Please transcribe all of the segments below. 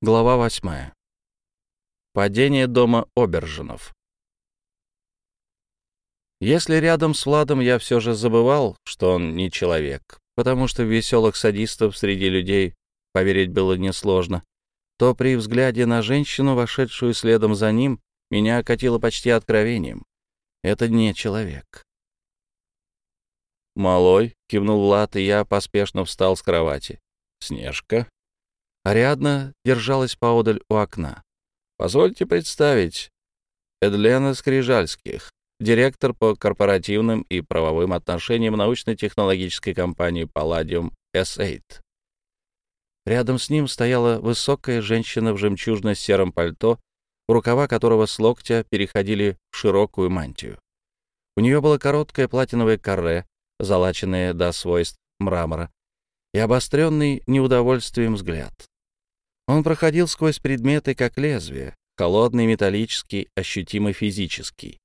Глава восьмая. Падение дома Обержинов. Если рядом с Владом я все же забывал, что он не человек, потому что веселых садистов среди людей поверить было несложно, то при взгляде на женщину, вошедшую следом за ним, меня окатило почти откровением. Это не человек. «Малой», — кивнул Влад, и я поспешно встал с кровати. «Снежка», Ариадна держалась поодаль у окна. «Позвольте представить, Эдлена Скрижальских, директор по корпоративным и правовым отношениям научно-технологической компании Palladium S8. Рядом с ним стояла высокая женщина в жемчужно-сером пальто, рукава которого с локтя переходили в широкую мантию. У нее было короткое платиновое каре, залаченное до свойств мрамора, и обостренный неудовольствием взгляд. Он проходил сквозь предметы, как лезвие, холодный, металлический, ощутимо физический,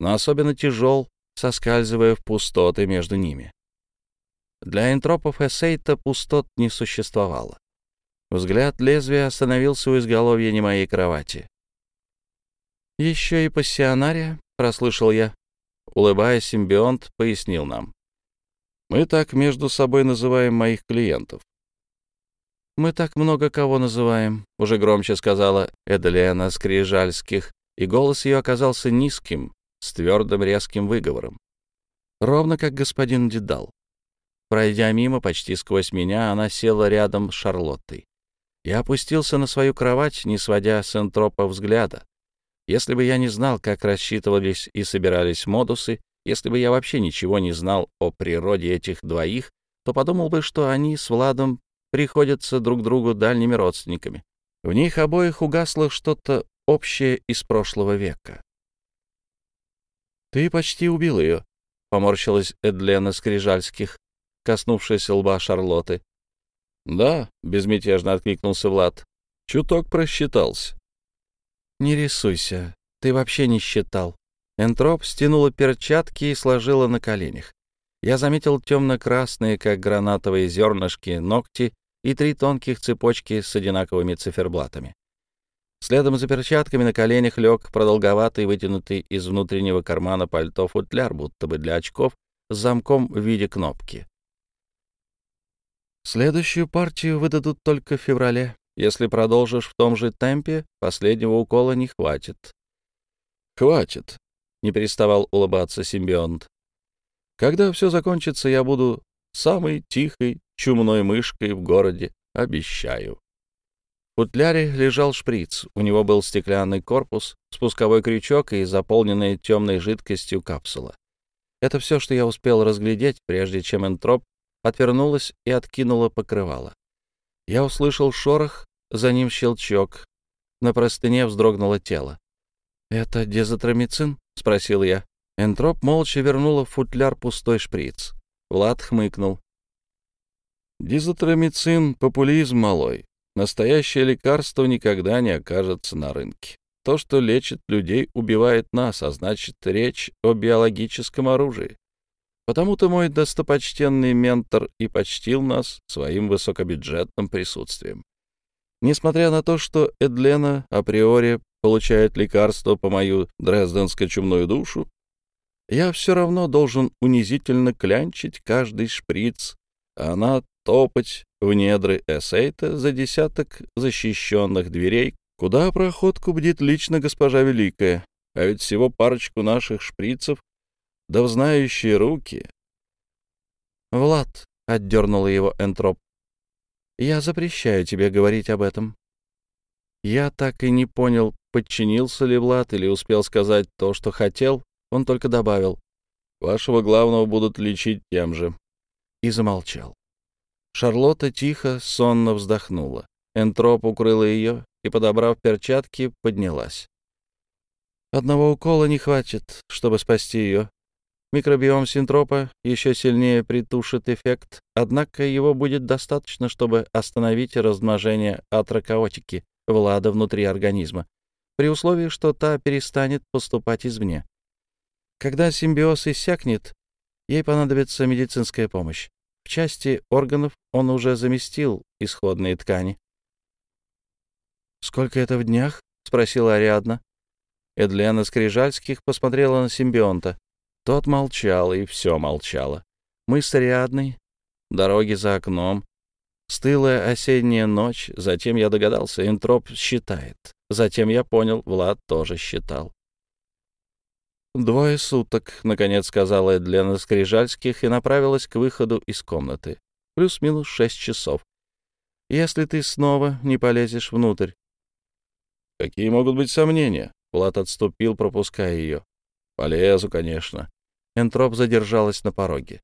но особенно тяжел, соскальзывая в пустоты между ними. Для энтропов Эссейта пустот не существовало. Взгляд лезвия остановился у изголовья не моей кровати. «Еще и пассионария», — прослышал я. Улыбаясь, симбионт пояснил нам. «Мы так между собой называем моих клиентов. «Мы так много кого называем», — уже громче сказала Эделиана Скрижальских, и голос ее оказался низким, с твердым резким выговором. Ровно как господин Дедал. Пройдя мимо, почти сквозь меня, она села рядом с Шарлоттой. Я опустился на свою кровать, не сводя с энтропа взгляда. Если бы я не знал, как рассчитывались и собирались модусы, если бы я вообще ничего не знал о природе этих двоих, то подумал бы, что они с Владом приходятся друг другу дальними родственниками. В них обоих угасло что-то общее из прошлого века. «Ты почти убил ее», — поморщилась Эдлена Скрижальских, коснувшись лба Шарлоты. «Да», — безмятежно откликнулся Влад, — «чуток просчитался». «Не рисуйся, ты вообще не считал». Энтроп стянула перчатки и сложила на коленях. Я заметил темно-красные, как гранатовые зернышки, ногти и три тонких цепочки с одинаковыми циферблатами. Следом за перчатками на коленях лег продолговатый, вытянутый из внутреннего кармана пальто футляр, будто бы для очков, с замком в виде кнопки. Следующую партию выдадут только в феврале. Если продолжишь в том же темпе, последнего укола не хватит. «Хватит», — не переставал улыбаться симбионт. «Когда все закончится, я буду самой тихой, чумной мышкой в городе, обещаю. В футляре лежал шприц, у него был стеклянный корпус, спусковой крючок и заполненная темной жидкостью капсула. Это все, что я успел разглядеть, прежде чем энтроп отвернулась и откинула покрывало. Я услышал шорох, за ним щелчок. На простыне вздрогнуло тело. «Это дезотромицин?» — спросил я. Энтроп молча вернула в футляр пустой шприц. Влад хмыкнул. Дизотромицин — популизм малой. Настоящее лекарство никогда не окажется на рынке. То, что лечит людей, убивает нас, а значит, речь о биологическом оружии. Потому-то мой достопочтенный ментор и почтил нас своим высокобюджетным присутствием. Несмотря на то, что Эдлена априори получает лекарство по мою дрезденско-чумную душу, я все равно должен унизительно клянчить каждый шприц, а она топать в недры Эссейта за десяток защищенных дверей, куда проходку бдит лично госпожа Великая, а ведь всего парочку наших шприцев, да в знающие руки. — Влад, — отдернула его Энтроп, — я запрещаю тебе говорить об этом. Я так и не понял, подчинился ли Влад или успел сказать то, что хотел, он только добавил, «Вашего главного будут лечить тем же», и замолчал. Шарлотта тихо, сонно вздохнула. Энтроп укрыла ее и, подобрав перчатки, поднялась. Одного укола не хватит, чтобы спасти ее. Микробиом синтропа еще сильнее притушит эффект, однако его будет достаточно, чтобы остановить размножение атрокаотики Влада внутри организма, при условии, что та перестанет поступать извне. Когда симбиоз иссякнет, ей понадобится медицинская помощь. В части органов он уже заместил исходные ткани. «Сколько это в днях?» — спросила Ариадна. Эдлена Скрижальских посмотрела на симбионта. Тот молчал, и все молчало. Мы с Ариадной, дороги за окном, стылая осенняя ночь, затем я догадался, энтроп считает. Затем я понял, Влад тоже считал. «Двое суток», — наконец сказала Эдлена Скрижальских и направилась к выходу из комнаты. «Плюс-минус шесть часов. Если ты снова не полезешь внутрь». «Какие могут быть сомнения?» Влад отступил, пропуская ее. «Полезу, конечно». Энтроп задержалась на пороге.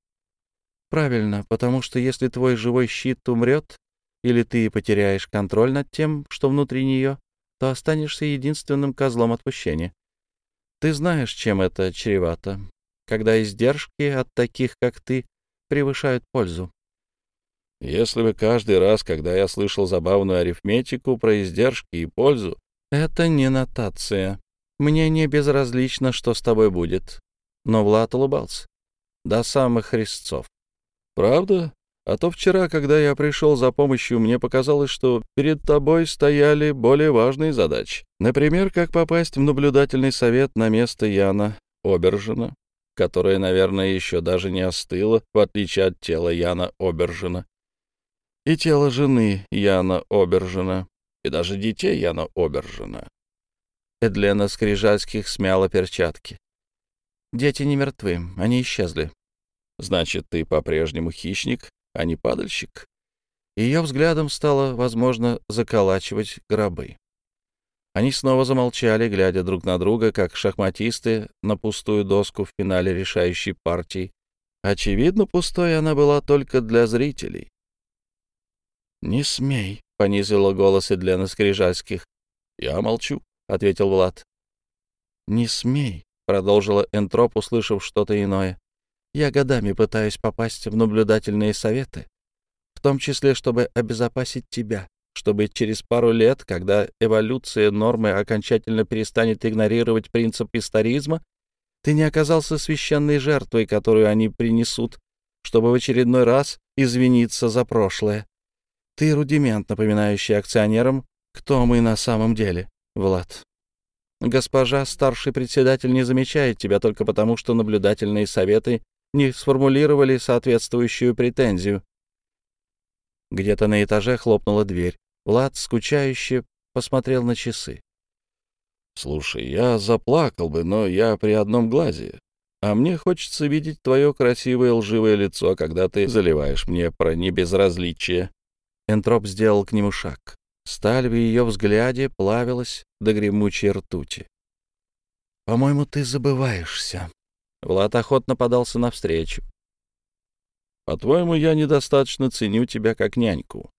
«Правильно, потому что если твой живой щит умрет, или ты потеряешь контроль над тем, что внутри нее, то останешься единственным козлом отпущения. Ты знаешь, чем это чревато, когда издержки от таких, как ты, превышают пользу. Если бы каждый раз, когда я слышал забавную арифметику про издержки и пользу, это не нотация. Мне не безразлично, что с тобой будет. Но Влад улыбался. До самых резцов. Правда? А то вчера, когда я пришел за помощью, мне показалось, что перед тобой стояли более важные задачи. Например, как попасть в наблюдательный совет на место Яна Обержина, которое, наверное, еще даже не остыло, в отличие от тела Яна Обержина. И тело жены Яна Обержина, и даже детей Яна Обержина. Эдлена Скрижальских смяла перчатки. «Дети не мертвы, они исчезли». «Значит, ты по-прежнему хищник а не падальщик. Ее взглядом стало возможно заколачивать гробы. Они снова замолчали, глядя друг на друга, как шахматисты на пустую доску в финале решающей партии. Очевидно, пустой она была только для зрителей. «Не смей», — понизила голос Эдлена Скрижальских. «Я молчу», — ответил Влад. «Не смей», — продолжила Энтроп, услышав что-то иное. Я годами пытаюсь попасть в наблюдательные советы, в том числе, чтобы обезопасить тебя, чтобы через пару лет, когда эволюция нормы окончательно перестанет игнорировать принцип историзма, ты не оказался священной жертвой, которую они принесут, чтобы в очередной раз извиниться за прошлое. Ты рудимент, напоминающий акционерам, кто мы на самом деле, Влад. Госпожа старший председатель не замечает тебя только потому, что наблюдательные советы не сформулировали соответствующую претензию. Где-то на этаже хлопнула дверь. Влад, скучающе, посмотрел на часы. «Слушай, я заплакал бы, но я при одном глазе. А мне хочется видеть твое красивое лживое лицо, когда ты заливаешь мне про небезразличие». Энтроп сделал к нему шаг. Сталь в ее взгляде плавилась до гремучей ртути. «По-моему, ты забываешься», Влад охотно подался навстречу. «По-твоему, я недостаточно ценю тебя как няньку».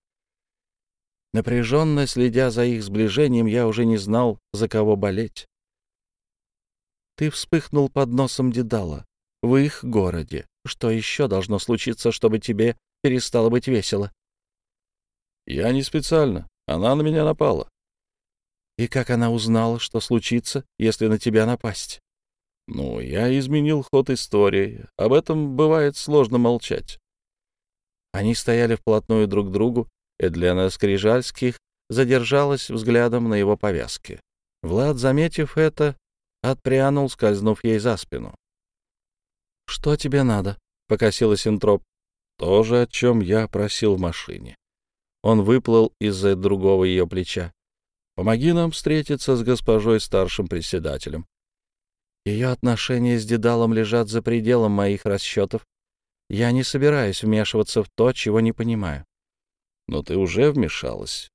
Напряженно следя за их сближением, я уже не знал, за кого болеть. Ты вспыхнул под носом Дедала, в их городе. Что еще должно случиться, чтобы тебе перестало быть весело? Я не специально. Она на меня напала. И как она узнала, что случится, если на тебя напасть? Ну, я изменил ход истории. Об этом бывает сложно молчать. Они стояли вплотную друг к другу. Эдлена Скрижальских задержалась взглядом на его повязке. Влад, заметив это, отпрянул, скользнув ей за спину. «Что тебе надо?» — покосилась Интроп. «То же, о чем я просил в машине». Он выплыл из-за другого ее плеча. «Помоги нам встретиться с госпожой старшим председателем. Ее отношения с Дедалом лежат за пределом моих расчетов. Я не собираюсь вмешиваться в то, чего не понимаю. Но ты уже вмешалась,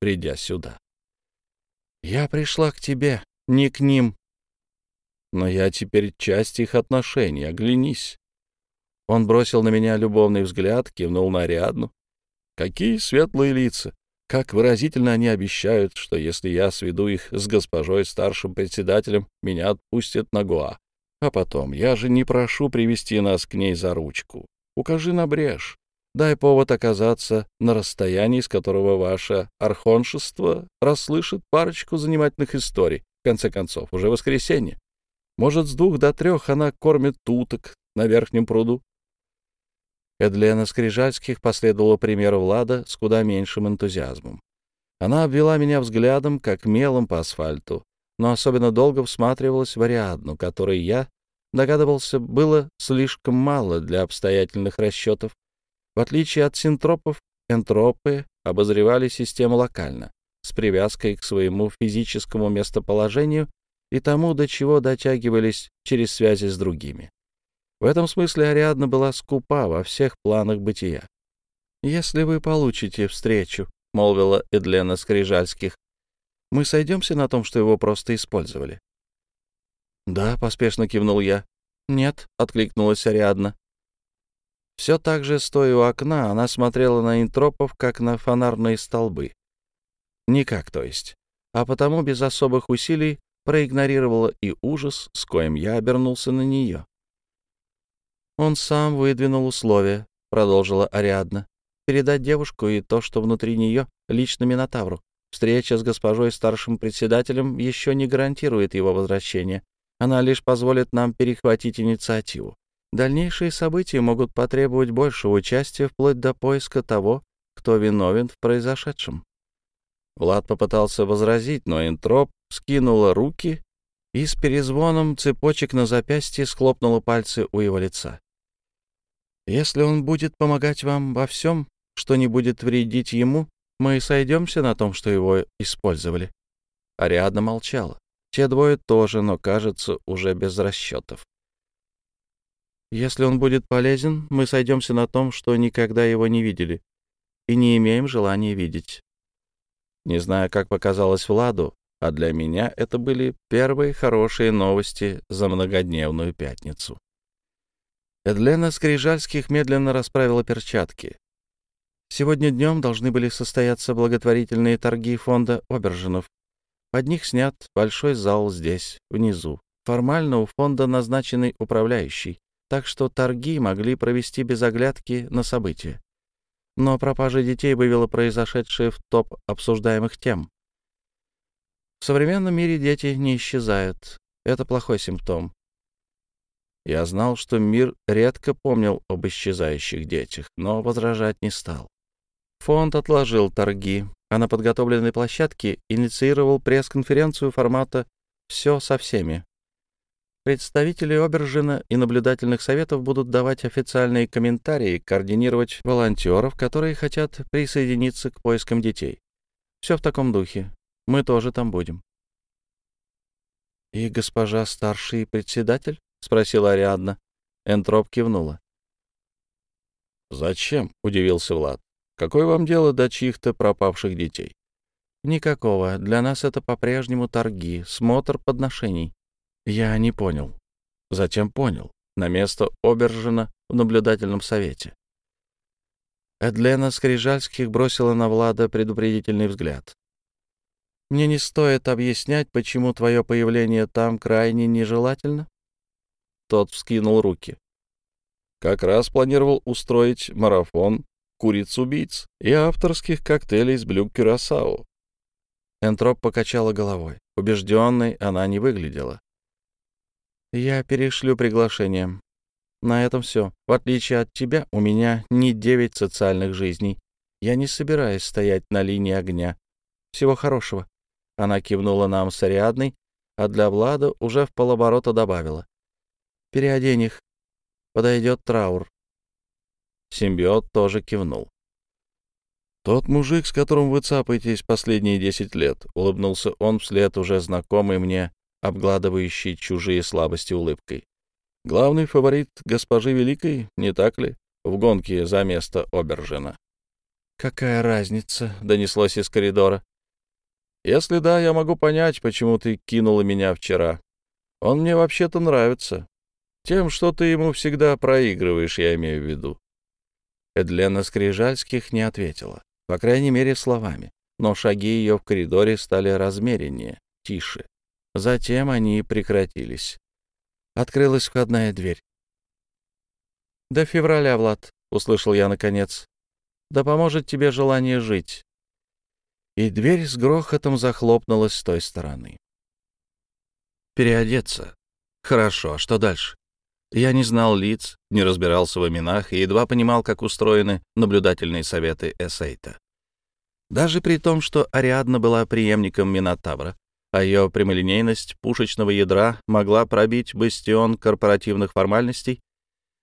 придя сюда. Я пришла к тебе, не к ним. Но я теперь часть их отношений, оглянись. Он бросил на меня любовный взгляд, кивнул на Ариадну. Какие светлые лица! Как выразительно они обещают, что если я сведу их с госпожой старшим председателем, меня отпустят на Гоа. А потом, я же не прошу привести нас к ней за ручку. Укажи на брешь. Дай повод оказаться на расстоянии, с которого ваше архоншество расслышит парочку занимательных историй. В конце концов, уже воскресенье. Может, с двух до трех она кормит туток на верхнем пруду, Эдлена Скрижальских последовала примеру Влада с куда меньшим энтузиазмом. Она обвела меня взглядом, как мелом по асфальту, но особенно долго всматривалась в Ариадну, которой я, догадывался, было слишком мало для обстоятельных расчетов. В отличие от синтропов, энтропы обозревали систему локально, с привязкой к своему физическому местоположению и тому, до чего дотягивались через связи с другими. В этом смысле Ариадна была скупа во всех планах бытия. «Если вы получите встречу», — молвила Эдлена Скрижальских, — «мы сойдемся на том, что его просто использовали». «Да», — поспешно кивнул я. «Нет», — откликнулась Ариадна. Все так же, стоя у окна, она смотрела на интропов, как на фонарные столбы. Никак, то есть. А потому без особых усилий проигнорировала и ужас, с коим я обернулся на нее. «Он сам выдвинул условия», — продолжила Ариадна, — «передать девушку и то, что внутри нее, лично Минотавру. Встреча с госпожой старшим председателем еще не гарантирует его возвращение. Она лишь позволит нам перехватить инициативу. Дальнейшие события могут потребовать большего участия вплоть до поиска того, кто виновен в произошедшем. Влад попытался возразить, но Энтроп скинула руки и с перезвоном цепочек на запястье схлопнула пальцы у его лица. «Если он будет помогать вам во всем, что не будет вредить ему, мы сойдемся на том, что его использовали». Ариадна молчала. Те двое тоже, но, кажется, уже без расчетов. «Если он будет полезен, мы сойдемся на том, что никогда его не видели и не имеем желания видеть». Не знаю, как показалось Владу, а для меня это были первые хорошие новости за многодневную пятницу. Эдлена Скрижальских медленно расправила перчатки. Сегодня днем должны были состояться благотворительные торги фонда Обержинов. Под них снят большой зал здесь, внизу. Формально у фонда назначенный управляющий, так что торги могли провести без оглядки на события. Но пропажа детей вывела произошедшее в топ обсуждаемых тем. В современном мире дети не исчезают. Это плохой симптом. Я знал, что мир редко помнил об исчезающих детях, но возражать не стал. Фонд отложил торги, а на подготовленной площадке инициировал пресс-конференцию формата «Все со всеми». Представители Обержина и наблюдательных советов будут давать официальные комментарии, координировать волонтеров, которые хотят присоединиться к поискам детей. Все в таком духе. Мы тоже там будем. — И госпожа старший председатель? — спросила Ариадна. Энтроп кивнула. — Зачем? — удивился Влад. — Какое вам дело до чьих-то пропавших детей? — Никакого. Для нас это по-прежнему торги, смотр подношений. Я не понял. Затем понял. На место Обержина в наблюдательном совете. Эдлена Скрижальских бросила на Влада предупредительный взгляд. Мне не стоит объяснять, почему твое появление там крайне нежелательно?» Тот вскинул руки. «Как раз планировал устроить марафон куриц-убийц и авторских коктейлей с блюк Кюрасао». Энтроп покачала головой. Убежденной она не выглядела. «Я перешлю приглашение. На этом все. В отличие от тебя, у меня не девять социальных жизней. Я не собираюсь стоять на линии огня. Всего хорошего». Она кивнула нам с Ариадной, а для Влада уже в полоборота добавила. «Переодень их. Подойдет траур». Симбиот тоже кивнул. «Тот мужик, с которым вы цапаетесь последние десять лет», — улыбнулся он вслед уже знакомый мне, обгладывающий чужие слабости улыбкой. «Главный фаворит госпожи Великой, не так ли, в гонке за место Обержина?» «Какая разница?» — донеслось из коридора. Если да, я могу понять, почему ты кинула меня вчера. Он мне вообще-то нравится. Тем, что ты ему всегда проигрываешь, я имею в виду. Эдлена Скрижальских не ответила, по крайней мере, словами, но шаги ее в коридоре стали размереннее, тише. Затем они прекратились. Открылась входная дверь. «До февраля, Влад», — услышал я наконец. «Да поможет тебе желание жить и дверь с грохотом захлопнулась с той стороны. Переодеться. Хорошо, а что дальше? Я не знал лиц, не разбирался в именах и едва понимал, как устроены наблюдательные советы Эссейта. Даже при том, что Ариадна была преемником Минотавра, а ее прямолинейность пушечного ядра могла пробить бастион корпоративных формальностей,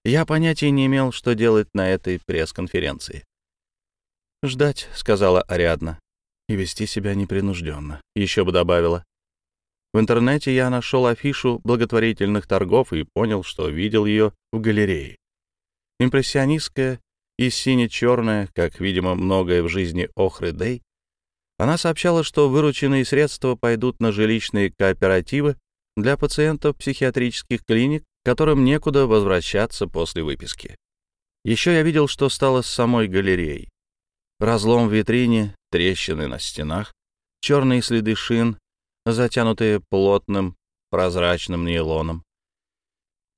я понятия не имел, что делать на этой пресс-конференции. «Ждать», — сказала Ариадна, — «и вести себя непринужденно», — еще бы добавила. В интернете я нашел афишу благотворительных торгов и понял, что видел ее в галерее. Импрессионистская и сине-черная, как, видимо, многое в жизни Охры Дэй, она сообщала, что вырученные средства пойдут на жилищные кооперативы для пациентов психиатрических клиник, которым некуда возвращаться после выписки. Еще я видел, что стало с самой галереей. Разлом в витрине, трещины на стенах, черные следы шин, затянутые плотным прозрачным нейлоном.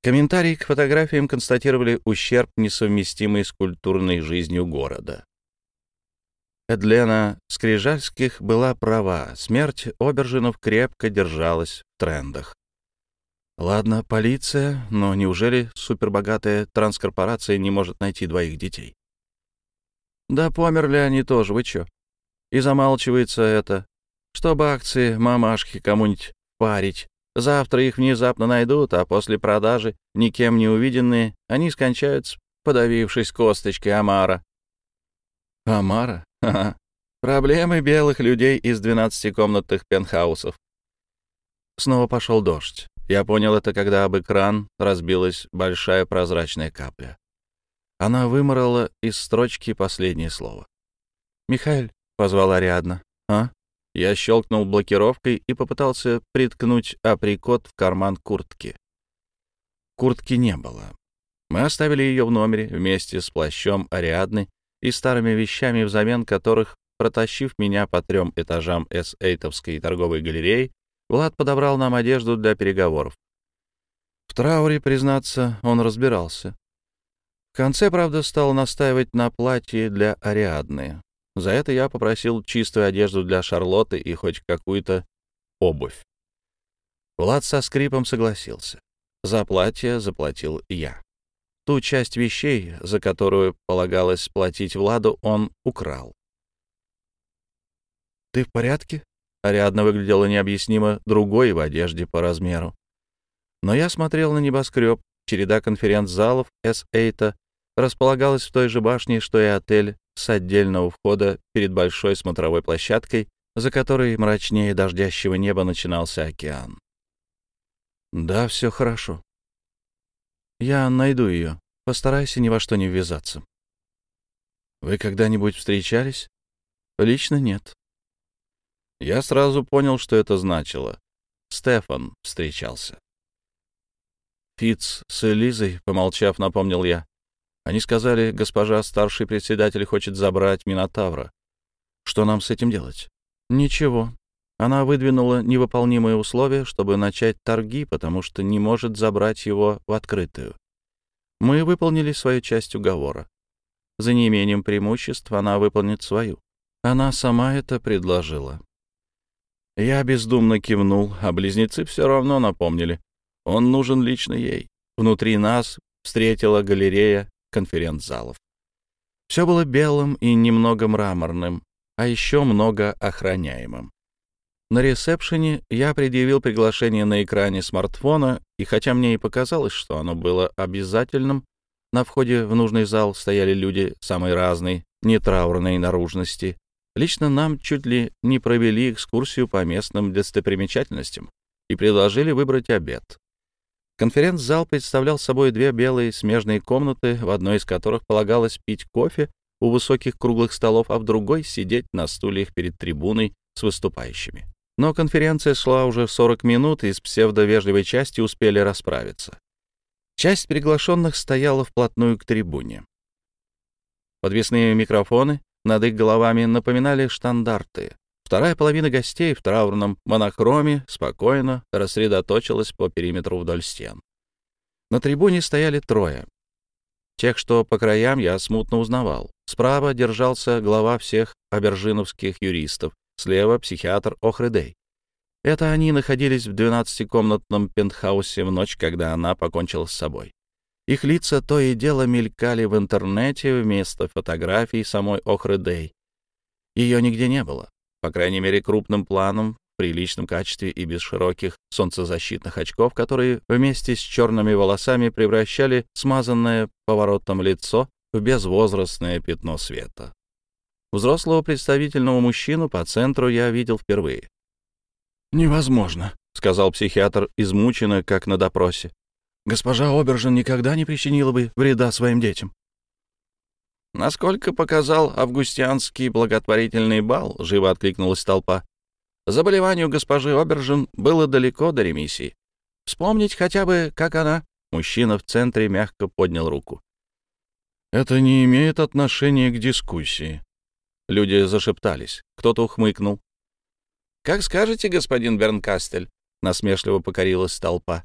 Комментарии к фотографиям констатировали ущерб, несовместимый с культурной жизнью города. Эдлена Скрижальских была права, смерть Обержинов крепко держалась в трендах. Ладно, полиция, но неужели супербогатая транскорпорация не может найти двоих детей? Да померли они тоже, вы чё? И замалчивается это, чтобы акции мамашки кому-нибудь парить. Завтра их внезапно найдут, а после продажи, никем не увиденные, они скончаются, подавившись косточкой Амара. Амара? Ха-ха. Проблемы белых людей из двенадцатикомнатных пентхаусов. Снова пошел дождь. Я понял это, когда об экран разбилась большая прозрачная капля. Она выморала из строчки последнее слово. «Михаил», — позвала Ариадна. «А?» Я щелкнул блокировкой и попытался приткнуть априкот в карман куртки. Куртки не было. Мы оставили ее в номере вместе с плащом Ариадны и старыми вещами, взамен которых, протащив меня по трем этажам С-Эйтовской торговой галереи, Влад подобрал нам одежду для переговоров. В трауре, признаться, он разбирался. В конце, правда, стал настаивать на платье для Ариадны. За это я попросил чистую одежду для Шарлотты и хоть какую-то обувь. Влад со скрипом согласился. За платье заплатил я. Ту часть вещей, за которую полагалось платить Владу, он украл. «Ты в порядке?» Ариадна выглядела необъяснимо другой в одежде по размеру. Но я смотрел на небоскреб. Череда конференц-залов С-8 располагалась в той же башне, что и отель, с отдельного входа перед большой смотровой площадкой, за которой мрачнее дождящего неба начинался океан. «Да, все хорошо», я найду ее. Постарайся ни во что не ввязаться. Вы когда-нибудь встречались? Лично нет. Я сразу понял, что это значило. Стефан встречался. Фиц с Элизой, помолчав, напомнил я. Они сказали, госпожа старший председатель хочет забрать Минотавра. Что нам с этим делать? Ничего. Она выдвинула невыполнимые условия, чтобы начать торги, потому что не может забрать его в открытую. Мы выполнили свою часть уговора. За неимением преимуществ она выполнит свою. Она сама это предложила. Я бездумно кивнул, а близнецы все равно напомнили. Он нужен лично ей. Внутри нас встретила галерея конференц-залов. Все было белым и немного мраморным, а еще много охраняемым. На ресепшене я предъявил приглашение на экране смартфона, и хотя мне и показалось, что оно было обязательным, на входе в нужный зал стояли люди самой разной, нетраурной наружности. Лично нам чуть ли не провели экскурсию по местным достопримечательностям и предложили выбрать обед. Конференц-зал представлял собой две белые смежные комнаты, в одной из которых полагалось пить кофе у высоких круглых столов, а в другой — сидеть на стульях перед трибуной с выступающими. Но конференция шла уже 40 минут, и с псевдовежливой части успели расправиться. Часть приглашенных стояла вплотную к трибуне. Подвесные микрофоны над их головами напоминали штандарты. Вторая половина гостей в траурном монохроме спокойно рассредоточилась по периметру вдоль стен. На трибуне стояли трое. Тех, что по краям, я смутно узнавал. Справа держался глава всех абержиновских юристов, слева — психиатр Охредей. Это они находились в двенадцатикомнатном пентхаусе в ночь, когда она покончила с собой. Их лица то и дело мелькали в интернете вместо фотографий самой Охредей. Ее нигде не было. По крайней мере, крупным планом, в приличном качестве и без широких солнцезащитных очков, которые вместе с черными волосами превращали смазанное поворотом лицо в безвозрастное пятно света. Взрослого представительного мужчину по центру я видел впервые. «Невозможно», — сказал психиатр, измученно, как на допросе. «Госпожа Обержин никогда не причинила бы вреда своим детям». «Насколько показал августианский благотворительный бал», — живо откликнулась толпа. «Заболеванию госпожи Обержин было далеко до ремиссии. Вспомнить хотя бы, как она...» Мужчина в центре мягко поднял руку. «Это не имеет отношения к дискуссии». Люди зашептались. Кто-то ухмыкнул. «Как скажете, господин Бернкастель», — насмешливо покорилась толпа.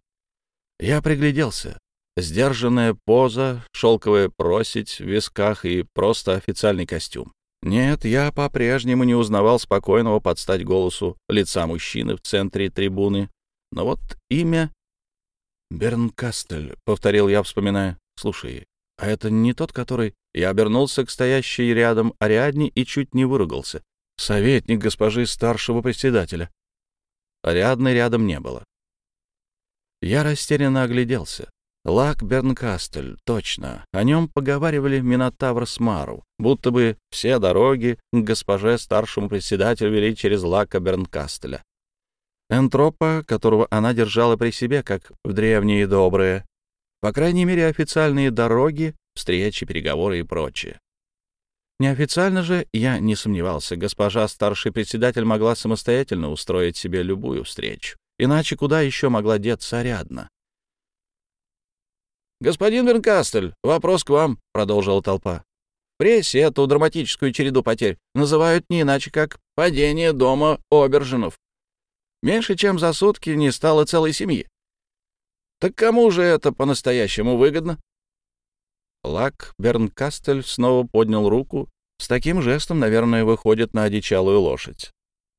Я пригляделся. Сдержанная поза, шелковая просить в висках и просто официальный костюм. Нет, я по-прежнему не узнавал спокойного под стать голосу лица мужчины в центре трибуны. Но вот имя... «Бернкастель», — повторил я, вспоминая. «Слушай, а это не тот, который...» Я обернулся к стоящей рядом Ариадне и чуть не выругался. «Советник госпожи старшего председателя». Ариадны рядом не было. Я растерянно огляделся. Лак Бернкастель, точно. О нем поговаривали Минотавр с Мару, будто бы все дороги к госпоже старшему председателю вели через Лака Бернкастеля. Энтропа, которого она держала при себе, как в древние добрые. По крайней мере, официальные дороги, встречи, переговоры и прочее. Неофициально же, я не сомневался, госпожа старший председатель могла самостоятельно устроить себе любую встречу. Иначе куда еще могла деться Ариадна? «Господин Вернкастель, вопрос к вам», — продолжила толпа. «В прессе эту драматическую череду потерь называют не иначе, как «падение дома Обержинов». Меньше чем за сутки не стало целой семьи. Так кому же это по-настоящему выгодно?» Лак Бернкастель снова поднял руку. С таким жестом, наверное, выходит на одичалую лошадь.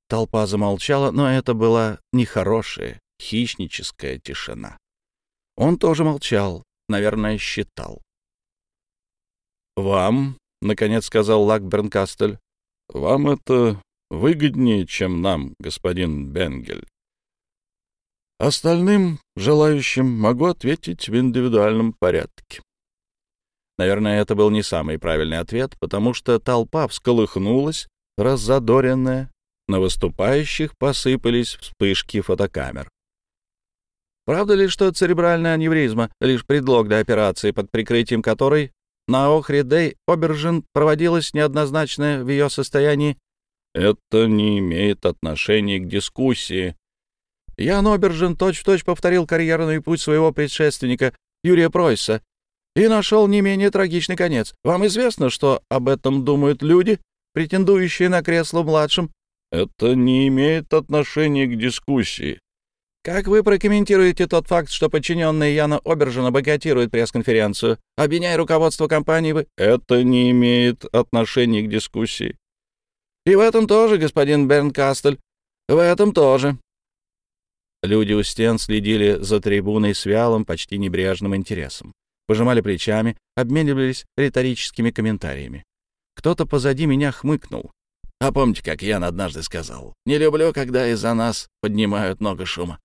Толпа замолчала, но это была нехорошая, хищническая тишина. Он тоже молчал, наверное, считал. «Вам, — наконец сказал Лак Бернкастель, — вам это выгоднее, чем нам, господин Бенгель. Остальным желающим могу ответить в индивидуальном порядке». Наверное, это был не самый правильный ответ, потому что толпа всколыхнулась, раззадоренная, на выступающих посыпались вспышки фотокамер. Правда ли, что церебральная аневризма — лишь предлог для операции, под прикрытием которой на Охридей Обержин проводилась неоднозначная в ее состоянии? Это не имеет отношения к дискуссии. Ян Обержин точь-в-точь -точь повторил карьерный путь своего предшественника Юрия Пройса и нашел не менее трагичный конец. Вам известно, что об этом думают люди, претендующие на кресло младшим? Это не имеет отношения к дискуссии. Как вы прокомментируете тот факт, что подчиненные Яна Обержина бойкотируют пресс-конференцию, обвиняя руководство компании в... Это не имеет отношения к дискуссии. И в этом тоже, господин Бернкастель, в этом тоже. Люди у стен следили за трибуной с вялым, почти небрежным интересом. Пожимали плечами, обменивались риторическими комментариями. Кто-то позади меня хмыкнул. А помните, как Ян однажды сказал? «Не люблю, когда из-за нас поднимают много шума».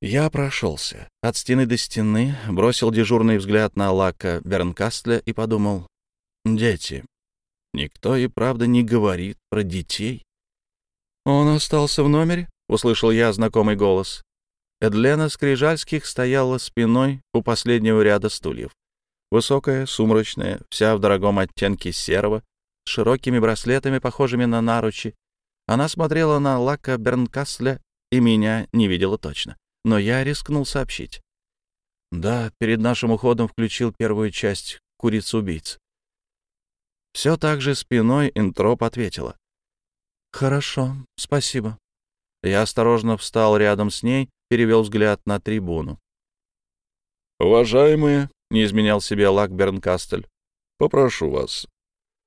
Я прошелся от стены до стены, бросил дежурный взгляд на Лака Бернкастля и подумал, «Дети. Никто и правда не говорит про детей». «Он остался в номере?» — услышал я знакомый голос. Эдлена Скрижальских стояла спиной у последнего ряда стульев. Высокая, сумрачная, вся в дорогом оттенке серого, с широкими браслетами, похожими на наручи. Она смотрела на Лака Бернкасля и меня не видела точно но я рискнул сообщить. Да, перед нашим уходом включил первую часть «Куриц-убийц». Все так же спиной Интроп ответила. «Хорошо, спасибо». Я осторожно встал рядом с ней, перевел взгляд на трибуну. «Уважаемые», — не изменял себе Лакберн Кастель, — «попрошу вас,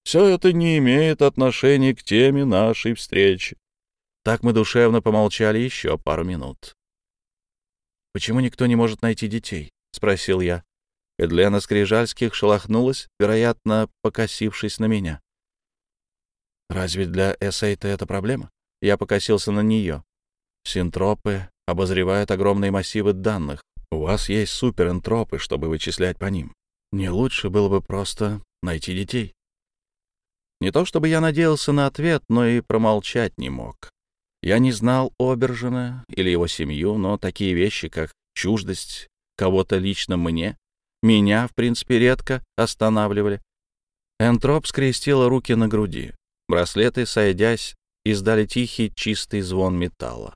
все это не имеет отношения к теме нашей встречи». Так мы душевно помолчали еще пару минут. «Почему никто не может найти детей?» — спросил я. Эдлена Скрижальских шелохнулась, вероятно, покосившись на меня. Разве для САТ это проблема? Я покосился на нее. Синтропы обозревают огромные массивы данных. У вас есть суперэнтропы, чтобы вычислять по ним. Не лучше было бы просто найти детей. Не то чтобы я надеялся на ответ, но и промолчать не мог. Я не знал Обержина или его семью, но такие вещи, как чуждость кого-то лично мне, меня, в принципе, редко останавливали. Энтроп скрестила руки на груди. Браслеты, сойдясь, издали тихий чистый звон металла.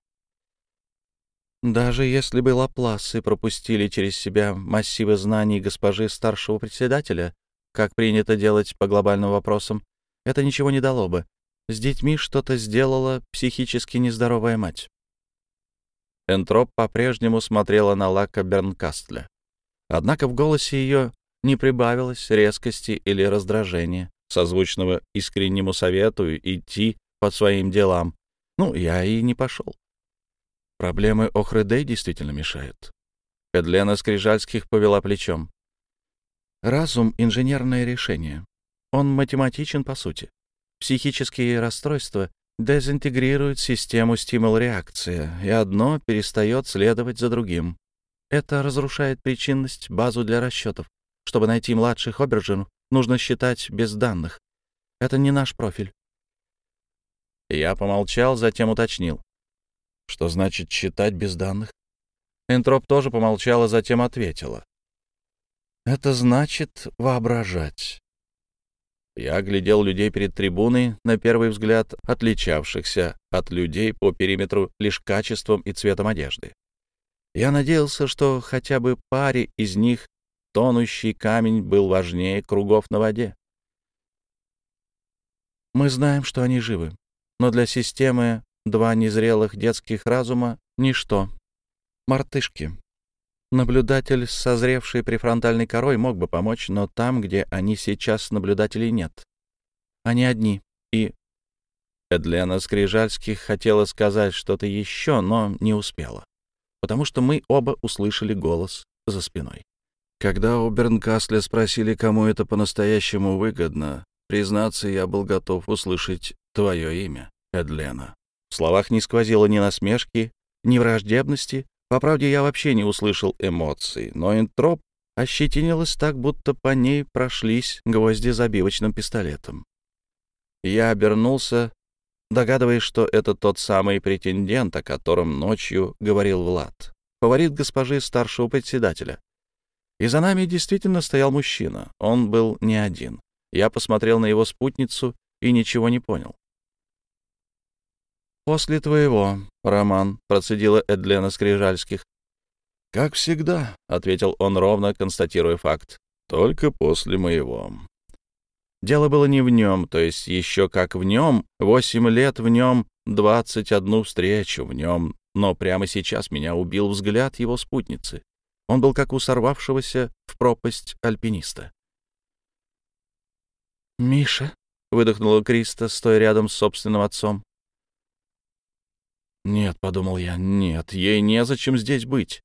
Даже если бы лапласы пропустили через себя массивы знаний госпожи старшего председателя, как принято делать по глобальным вопросам, это ничего не дало бы. С детьми что-то сделала психически нездоровая мать. Энтроп по-прежнему смотрела на Лака Бернкастля. Однако в голосе ее не прибавилось резкости или раздражения, созвучного искреннему совету идти по своим делам. Ну, я и не пошел. Проблемы Охрыдей действительно мешают. Эдлена Скрижальских повела плечом. Разум — инженерное решение. Он математичен по сути. Психические расстройства дезинтегрируют систему стимул-реакция, и одно перестает следовать за другим. Это разрушает причинность, базу для расчетов. Чтобы найти младших Обержинов, нужно считать без данных. Это не наш профиль. Я помолчал, затем уточнил. Что значит считать без данных? Энтроп тоже помолчала, затем ответила. Это значит воображать. Я глядел людей перед трибуной, на первый взгляд отличавшихся от людей по периметру лишь качеством и цветом одежды. Я надеялся, что хотя бы паре из них тонущий камень был важнее кругов на воде. Мы знаем, что они живы, но для системы Два незрелых детских разума — ничто. Мартышки. Наблюдатель с созревшей префронтальной корой мог бы помочь, но там, где они сейчас, наблюдателей нет. Они одни, и... Эдлена Скрижальских хотела сказать что-то еще, но не успела, потому что мы оба услышали голос за спиной. Когда у Бернкасля спросили, кому это по-настоящему выгодно, признаться, я был готов услышать твое имя, Эдлена. В словах не сквозило ни насмешки, ни враждебности. По правде, я вообще не услышал эмоций, но энтроп ощетинилась так, будто по ней прошлись гвозди забивочным пистолетом. Я обернулся, догадываясь, что это тот самый претендент, о котором ночью говорил Влад, фаворит госпожи старшего председателя. И за нами действительно стоял мужчина. Он был не один. Я посмотрел на его спутницу и ничего не понял. «После твоего, Роман», — процедила Эдлена Скрижальских. «Как всегда», — ответил он ровно, констатируя факт. «Только после моего». Дело было не в нем, то есть еще как в нем, восемь лет в нем, двадцать одну встречу в нем, но прямо сейчас меня убил взгляд его спутницы. Он был как у сорвавшегося в пропасть альпиниста. «Миша», — выдохнула Криста, стоя рядом с собственным отцом. «Нет», — подумал я, — «нет, ей незачем здесь быть».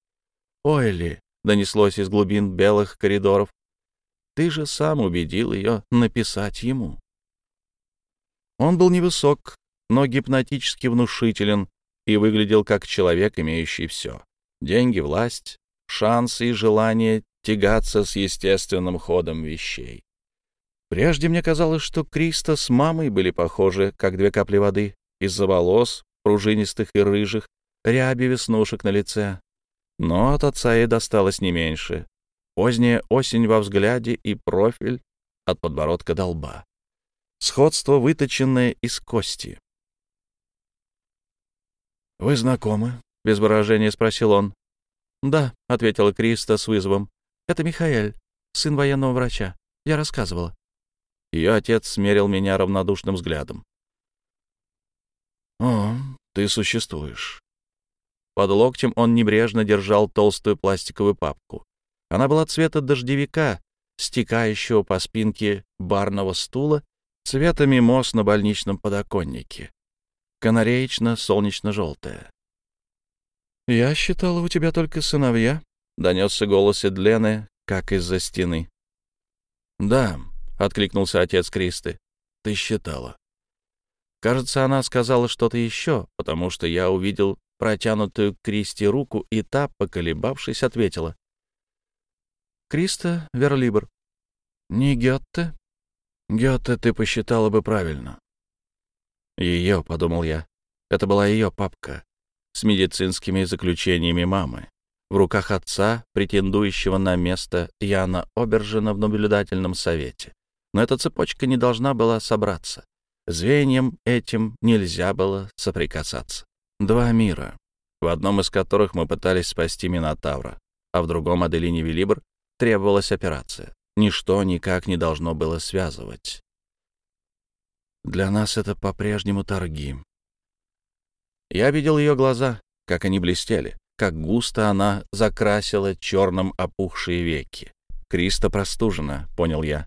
«Ойли», — донеслось из глубин белых коридоров, — «ты же сам убедил ее написать ему». Он был невысок, но гипнотически внушителен и выглядел как человек, имеющий все — деньги, власть, шансы и желание тягаться с естественным ходом вещей. Прежде мне казалось, что Криста с мамой были похожи, как две капли воды, из-за волос, пружинистых и рыжих, ряби веснушек на лице. Но от отца ей досталось не меньше. Поздняя осень во взгляде и профиль от подбородка до лба. Сходство, выточенное из кости. «Вы знакомы?» — без выражения спросил он. «Да», — ответила Криста с вызовом. «Это Михаэль, сын военного врача. Я рассказывала». Ее отец смерил меня равнодушным взглядом. «О, ты существуешь». Под локтем он небрежно держал толстую пластиковую папку. Она была цвета дождевика, стекающего по спинке барного стула, цвета мимоз на больничном подоконнике. Канареечно-солнечно-желтая. «Я считала, у тебя только сыновья», — донесся голос Эдлены, как из-за стены. «Да», — откликнулся отец Кристы, — «ты считала». Кажется, она сказала что-то еще, потому что я увидел протянутую к Кристи руку, и та, поколебавшись, ответила. «Криста Верлибр. Не Гетте?» «Гетте ты посчитала бы правильно». «Ее», — подумал я. Это была ее папка с медицинскими заключениями мамы. В руках отца, претендующего на место Яна Обержина в наблюдательном совете. Но эта цепочка не должна была собраться. Звеньям этим нельзя было соприкасаться. Два мира, в одном из которых мы пытались спасти Минотавра, а в другом Аделине Велибр требовалась операция. Ничто никак не должно было связывать. Для нас это по-прежнему торги. Я видел ее глаза, как они блестели, как густо она закрасила черным опухшие веки. Криста простужена, понял я.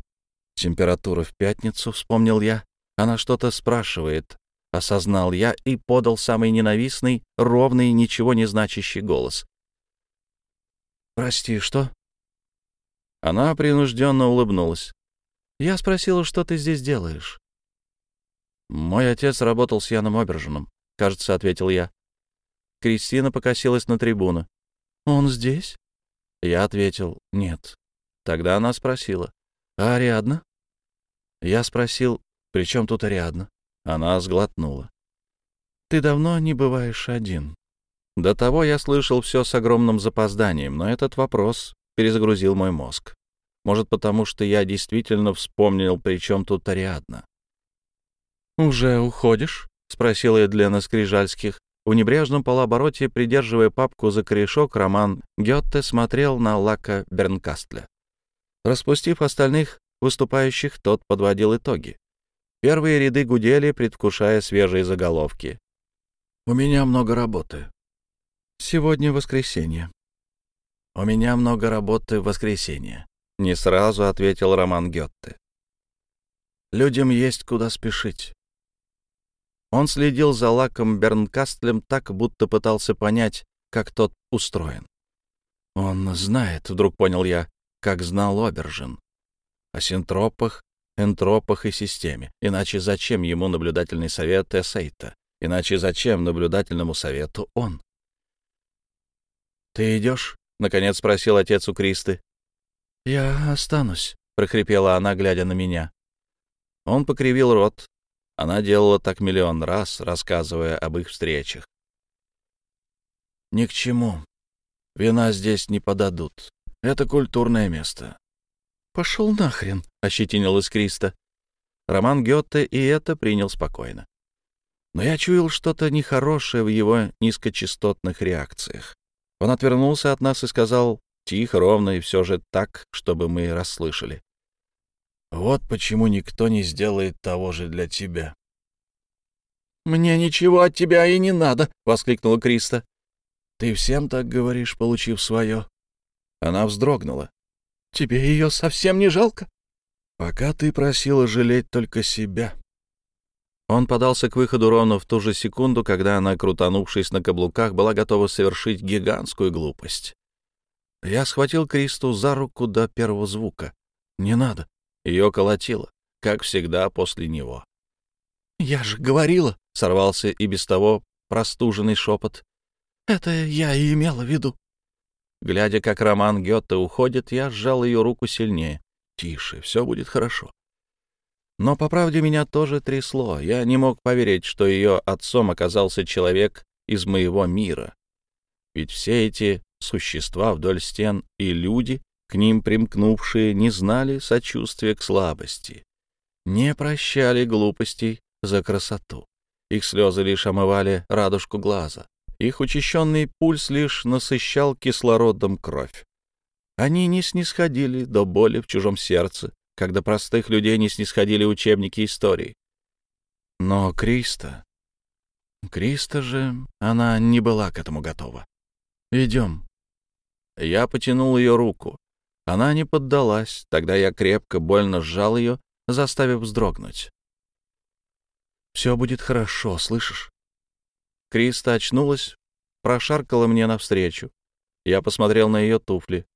Температура в пятницу, вспомнил я. Она что-то спрашивает, осознал я и подал самый ненавистный, ровный, ничего не значащий голос. «Прости, что?» Она принужденно улыбнулась. «Я спросила, что ты здесь делаешь?» «Мой отец работал с Яном Обержином», — кажется, ответил я. Кристина покосилась на трибуну. «Он здесь?» Я ответил «нет». Тогда она спросила. «А Ариадна?» Я спросил «При чем тут Ариадна?» Она сглотнула. «Ты давно не бываешь один». До того я слышал все с огромным запозданием, но этот вопрос перезагрузил мой мозг. Может, потому что я действительно вспомнил, при чем тут Ариадна. «Уже уходишь?» — спросила Эдлена Скрижальских. В небрежном полуобороте, придерживая папку за корешок, Роман Гетте смотрел на Лака Бернкастля. Распустив остальных выступающих, тот подводил итоги. Первые ряды гудели, предвкушая свежие заголовки. «У меня много работы». «Сегодня воскресенье». «У меня много работы в воскресенье», — не сразу ответил Роман Гетте. «Людям есть куда спешить». Он следил за Лаком Бернкастлем так, будто пытался понять, как тот устроен. «Он знает», — вдруг понял я, как знал Обержин. О синтропах, энтропах и системе. Иначе зачем ему наблюдательный совет Эссейта? Иначе зачем наблюдательному совету он? «Ты идешь?» — наконец спросил отец у Кристы. «Я останусь», — прохрипела она, глядя на меня. Он покривил рот. Она делала так миллион раз, рассказывая об их встречах. «Ни к чему. Вина здесь не подадут. Это культурное место. «Пошел нахрен!» — ощетинилась Криста. Роман Гетте и это принял спокойно. Но я чуял что-то нехорошее в его низкочастотных реакциях. Он отвернулся от нас и сказал тихо, ровно и все же так, чтобы мы расслышали. «Вот почему никто не сделает того же для тебя». «Мне ничего от тебя и не надо!» — воскликнула Криста. «Ты всем так говоришь, получив свое?» Она вздрогнула. Тебе ее совсем не жалко? Пока ты просила жалеть только себя. Он подался к выходу ровно в ту же секунду, когда она, крутанувшись на каблуках, была готова совершить гигантскую глупость. Я схватил Кристу за руку до первого звука. Не надо. Ее колотило, как всегда после него. «Я же говорила!» — сорвался и без того простуженный шепот. «Это я и имела в виду». Глядя, как Роман Гетте уходит, я сжал ее руку сильнее. «Тише, все будет хорошо». Но, по правде, меня тоже трясло. Я не мог поверить, что ее отцом оказался человек из моего мира. Ведь все эти существа вдоль стен и люди, к ним примкнувшие, не знали сочувствия к слабости, не прощали глупостей за красоту. Их слезы лишь омывали радужку глаза. Их учащенный пульс лишь насыщал кислородом кровь. Они не снисходили до боли в чужом сердце, когда простых людей не снисходили учебники истории. Но Криста... Криста же... Она не была к этому готова. «Идем». Я потянул ее руку. Она не поддалась. Тогда я крепко, больно сжал ее, заставив вздрогнуть. «Все будет хорошо, слышишь?» Криста очнулась, прошаркала мне навстречу. Я посмотрел на ее туфли.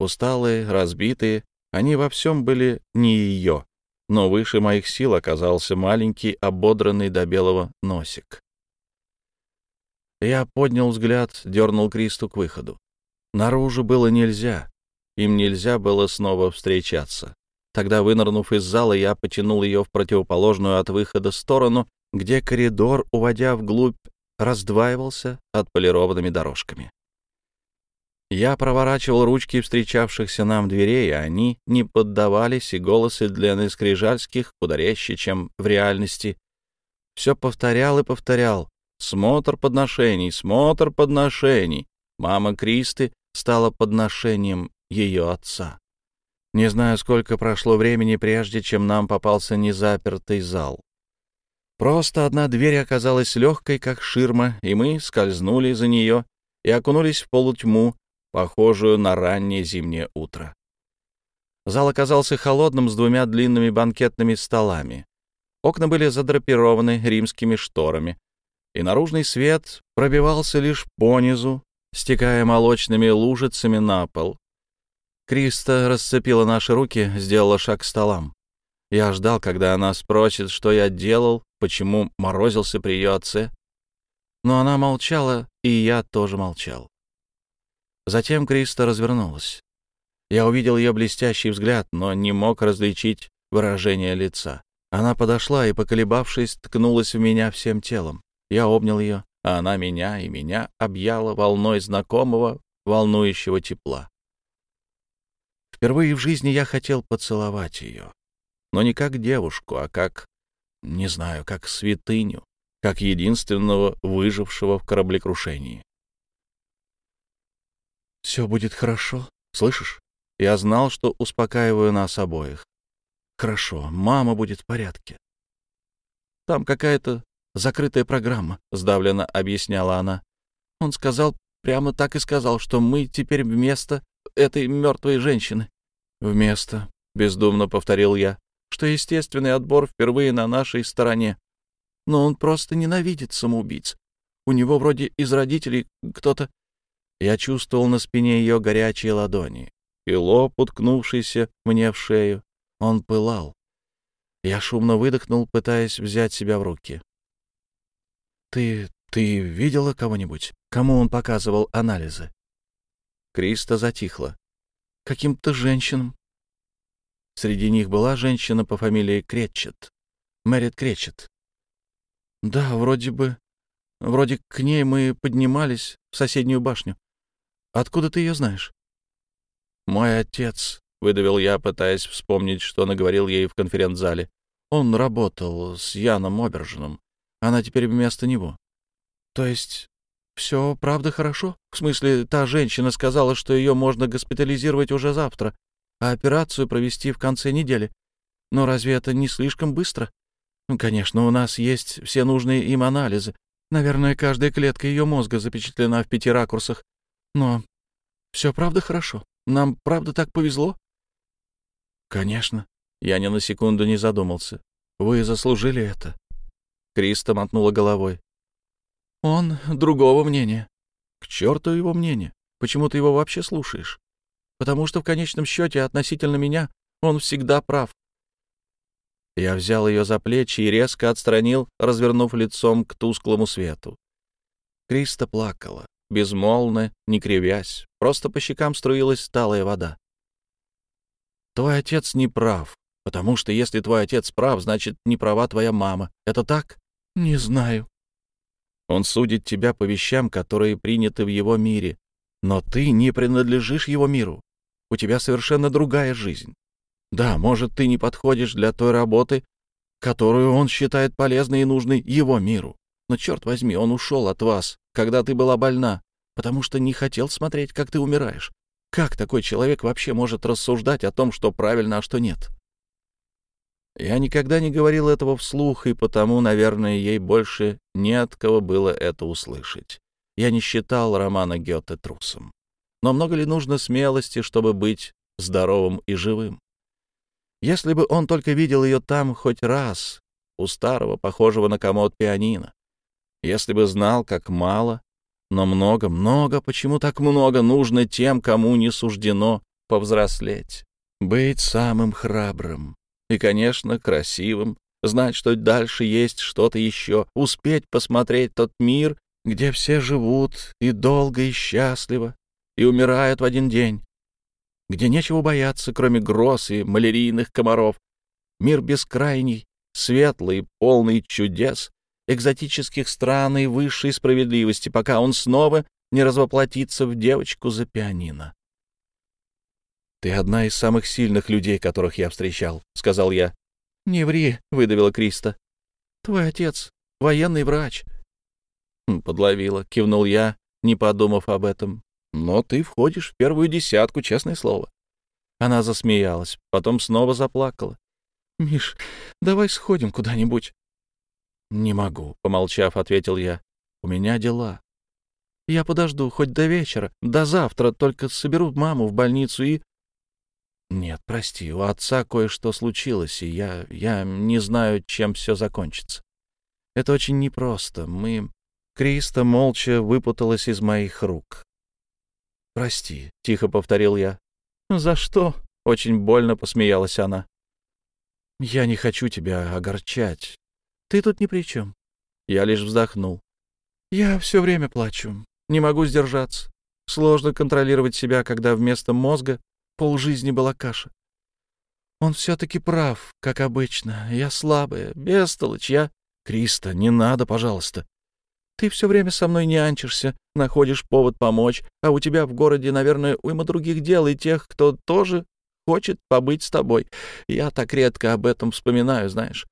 Усталые, разбитые, они во всем были не ее, но выше моих сил оказался маленький, ободранный до белого носик. Я поднял взгляд, дернул Кристу к выходу. Наружу было нельзя, им нельзя было снова встречаться. Тогда, вынырнув из зала, я потянул ее в противоположную от выхода сторону, где коридор, уводя вглубь, раздваивался отполированными дорожками. Я проворачивал ручки встречавшихся нам дверей, а они не поддавались, и голосы для Скрижальских, куда резче, чем в реальности, все повторял и повторял. Смотр подношений, смотр подношений. Мама Кристы стала подношением ее отца. Не знаю, сколько прошло времени, прежде чем нам попался незапертый зал. Просто одна дверь оказалась легкой, как ширма, и мы скользнули за нее и окунулись в полутьму, похожую на раннее зимнее утро. Зал оказался холодным с двумя длинными банкетными столами. Окна были задрапированы римскими шторами, и наружный свет пробивался лишь понизу, стекая молочными лужицами на пол. Криста расцепила наши руки, сделала шаг к столам. Я ждал, когда она спросит, что я делал, почему морозился при ее отце. Но она молчала, и я тоже молчал. Затем Криста развернулась. Я увидел ее блестящий взгляд, но не мог различить выражение лица. Она подошла и, поколебавшись, ткнулась в меня всем телом. Я обнял ее, а она меня и меня объяла волной знакомого, волнующего тепла. Впервые в жизни я хотел поцеловать ее но не как девушку, а как, не знаю, как святыню, как единственного выжившего в кораблекрушении. «Все будет хорошо, слышишь? Я знал, что успокаиваю нас обоих. Хорошо, мама будет в порядке. Там какая-то закрытая программа», — сдавленно объясняла она. Он сказал, прямо так и сказал, что мы теперь вместо этой мертвой женщины. «Вместо», — бездумно повторил я что естественный отбор впервые на нашей стороне. Но он просто ненавидит самоубийц. У него вроде из родителей кто-то... Я чувствовал на спине ее горячие ладони, и лоб, уткнувшийся мне в шею. Он пылал. Я шумно выдохнул, пытаясь взять себя в руки. «Ты... ты видела кого-нибудь? Кому он показывал анализы?» Криста затихла. «Каким-то женщинам. Среди них была женщина по фамилии Кретчет. Мэрит Кретчет. Да, вроде бы... Вроде к ней мы поднимались в соседнюю башню. Откуда ты ее знаешь? Мой отец, — выдавил я, пытаясь вспомнить, что наговорил ей в конференц-зале. Он работал с Яном Обержином. Она теперь вместо него. То есть все правда хорошо? В смысле, та женщина сказала, что ее можно госпитализировать уже завтра, а операцию провести в конце недели. Но разве это не слишком быстро? Ну, конечно, у нас есть все нужные им анализы. Наверное, каждая клетка ее мозга запечатлена в пяти ракурсах. Но все правда хорошо. Нам правда так повезло? Конечно. Я ни на секунду не задумался. Вы заслужили это. Криста мотнула головой. Он другого мнения. К черту его мнение. Почему ты его вообще слушаешь? Потому что в конечном счете относительно меня он всегда прав. Я взял ее за плечи и резко отстранил, развернув лицом к тусклому свету. Криста плакала, безмолвно, не кривясь, просто по щекам струилась сталая вода. «Твой отец не прав, потому что если твой отец прав, значит, не права твоя мама. Это так?» «Не знаю». Он судит тебя по вещам, которые приняты в его мире, но ты не принадлежишь его миру. У тебя совершенно другая жизнь. Да, может, ты не подходишь для той работы, которую он считает полезной и нужной его миру. Но, черт возьми, он ушел от вас, когда ты была больна, потому что не хотел смотреть, как ты умираешь. Как такой человек вообще может рассуждать о том, что правильно, а что нет? Я никогда не говорил этого вслух, и потому, наверное, ей больше не от кого было это услышать. Я не считал романа Гёте трусом. Но много ли нужно смелости, чтобы быть здоровым и живым? Если бы он только видел ее там хоть раз, у старого, похожего на комод пианино, если бы знал, как мало, но много, много, почему так много нужно тем, кому не суждено повзрослеть, быть самым храбрым. И, конечно, красивым. Знать, что дальше есть что-то еще. Успеть посмотреть тот мир, где все живут и долго, и счастливо, и умирают в один день. Где нечего бояться, кроме гроз и малярийных комаров. Мир бескрайний, светлый, полный чудес, экзотических стран и высшей справедливости, пока он снова не развоплотится в девочку за пианино. «Ты одна из самых сильных людей, которых я встречал», — сказал я. «Не ври», — выдавила Криста. «Твой отец — военный врач». «Хм, «Подловила», — кивнул я, не подумав об этом. «Но ты входишь в первую десятку, честное слово». Она засмеялась, потом снова заплакала. «Миш, давай сходим куда-нибудь». «Не могу», — помолчав, ответил я. «У меня дела». «Я подожду хоть до вечера, до завтра, только соберу маму в больницу и...» «Нет, прости, у отца кое-что случилось, и я... я не знаю, чем все закончится. Это очень непросто. Мы...» Криста молча выпуталась из моих рук. «Прости», — тихо повторил я. «За что?» — очень больно посмеялась она. «Я не хочу тебя огорчать. Ты тут ни при чем». Я лишь вздохнул. «Я все время плачу. Не могу сдержаться. Сложно контролировать себя, когда вместо мозга полжизни была каша. Он все-таки прав, как обычно. Я слабая, бестолочь, я... Криста, не надо, пожалуйста. Ты все время со мной нянчишься, находишь повод помочь, а у тебя в городе, наверное, уйма других дел и тех, кто тоже хочет побыть с тобой. Я так редко об этом вспоминаю, знаешь.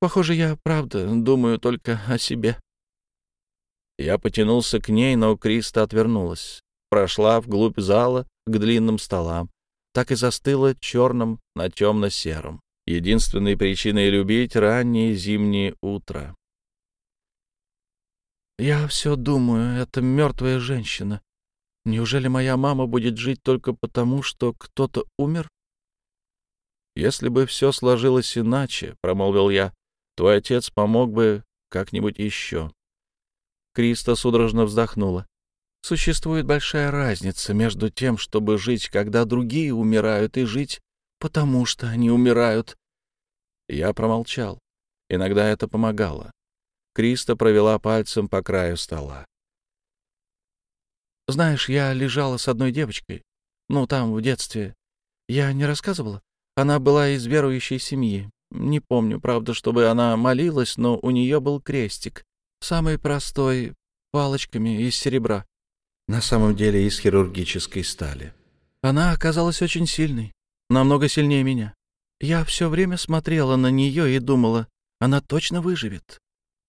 Похоже, я правда думаю только о себе. Я потянулся к ней, но Криста отвернулась. Прошла вглубь зала к длинным столам. Так и застыла черным на темно-сером. Единственной причиной любить раннее зимнее утро. Я все думаю, это мертвая женщина. Неужели моя мама будет жить только потому, что кто-то умер? Если бы все сложилось иначе, — промолвил я, — твой отец помог бы как-нибудь еще. Криста судорожно вздохнула. Существует большая разница между тем, чтобы жить, когда другие умирают, и жить, потому что они умирают. Я промолчал. Иногда это помогало. Криста провела пальцем по краю стола. Знаешь, я лежала с одной девочкой. Ну, там, в детстве. Я не рассказывала? Она была из верующей семьи. Не помню, правда, чтобы она молилась, но у нее был крестик. Самый простой, палочками из серебра. На самом деле из хирургической стали. Она оказалась очень сильной. Намного сильнее меня. Я все время смотрела на нее и думала, она точно выживет.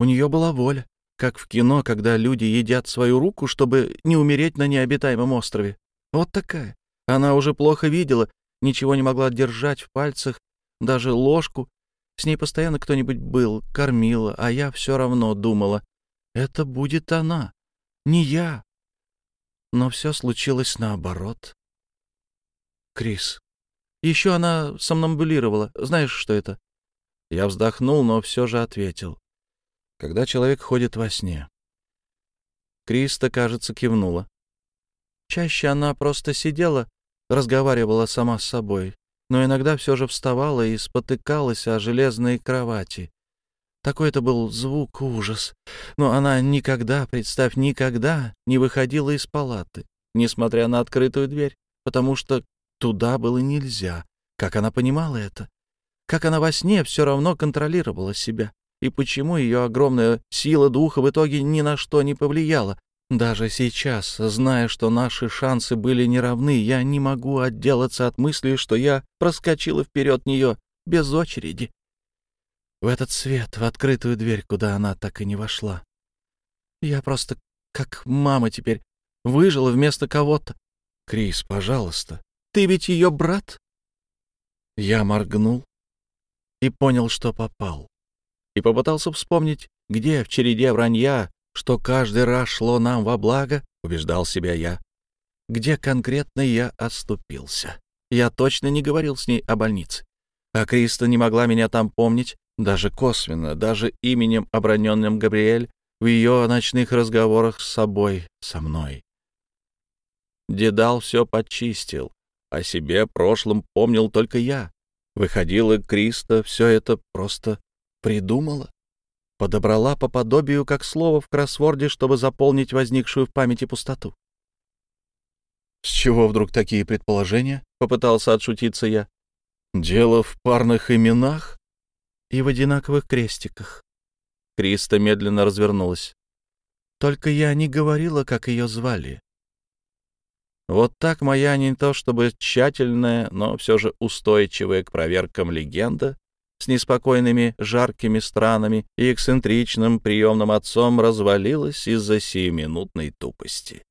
У нее была воля как в кино, когда люди едят свою руку, чтобы не умереть на необитаемом острове. Вот такая. Она уже плохо видела, ничего не могла держать в пальцах, даже ложку. С ней постоянно кто-нибудь был, кормила, а я все равно думала, это будет она, не я. Но все случилось наоборот. Крис. Еще она сомнамбулировала. Знаешь, что это? Я вздохнул, но все же ответил когда человек ходит во сне. Криста, кажется, кивнула. Чаще она просто сидела, разговаривала сама с собой, но иногда все же вставала и спотыкалась о железной кровати. Такой это был звук, ужас. Но она никогда, представь, никогда не выходила из палаты, несмотря на открытую дверь, потому что туда было нельзя. Как она понимала это? Как она во сне все равно контролировала себя? И почему ее огромная сила духа в итоге ни на что не повлияла. Даже сейчас, зная, что наши шансы были неравны, я не могу отделаться от мысли, что я проскочила вперед нее без очереди. В этот свет, в открытую дверь, куда она так и не вошла. Я просто, как мама теперь, выжила вместо кого-то. Крис, пожалуйста, ты ведь ее брат? Я моргнул и понял, что попал и попытался вспомнить, где в череде вранья, что каждый раз шло нам во благо, убеждал себя я, где конкретно я оступился. Я точно не говорил с ней о больнице. А Криста не могла меня там помнить, даже косвенно, даже именем, оброненным Габриэль, в ее ночных разговорах с собой, со мной. Дедал все подчистил, о себе прошлом помнил только я. Выходила Криста все это просто придумала? Подобрала по подобию как слово в кроссворде, чтобы заполнить возникшую в памяти пустоту. «С чего вдруг такие предположения?» — попытался отшутиться я. «Дело в парных именах и в одинаковых крестиках». Криста медленно развернулась. «Только я не говорила, как ее звали. Вот так моя не то чтобы тщательная, но все же устойчивая к проверкам легенда с неспокойными жаркими странами и эксцентричным приемным отцом развалилась из-за сиюминутной тупости.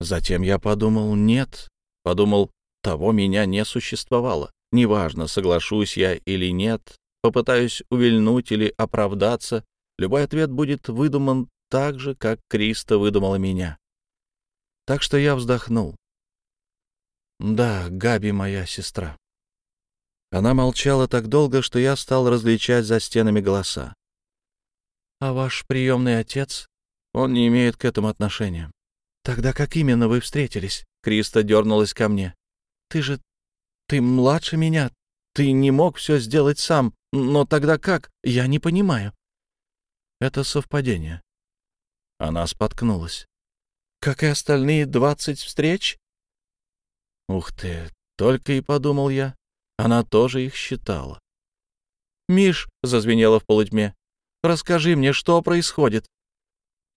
Затем я подумал, нет, подумал, того меня не существовало. Неважно, соглашусь я или нет, попытаюсь увильнуть или оправдаться, любой ответ будет выдуман так же, как Криста выдумала меня. Так что я вздохнул. Да, Габи моя сестра. Она молчала так долго, что я стал различать за стенами голоса. А ваш приемный отец? Он не имеет к этому отношения. Тогда как именно вы встретились? Криста дернулась ко мне. Ты же... Ты младше меня. Ты не мог все сделать сам. Но тогда как? Я не понимаю. Это совпадение. Она споткнулась. Как и остальные двадцать встреч? Ух ты, только и подумал я. Она тоже их считала. «Миш», — зазвенело в полутьме, — «расскажи мне, что происходит?»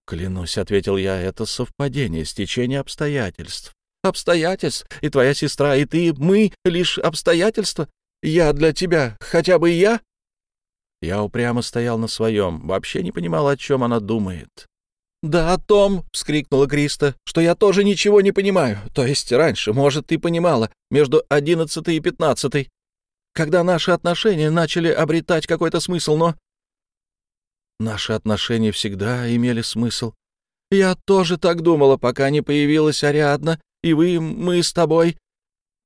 «Клянусь», — ответил я, — «это совпадение, стечение обстоятельств». «Обстоятельств? И твоя сестра, и ты, мы — лишь обстоятельства? Я для тебя, хотя бы я?» Я упрямо стоял на своем, вообще не понимал, о чем она думает. «Да о том», — вскрикнула Криста, — «что я тоже ничего не понимаю. То есть раньше, может, ты понимала, между одиннадцатой и пятнадцатой, когда наши отношения начали обретать какой-то смысл, но...» «Наши отношения всегда имели смысл. Я тоже так думала, пока не появилась Ариадна, и вы, мы с тобой...»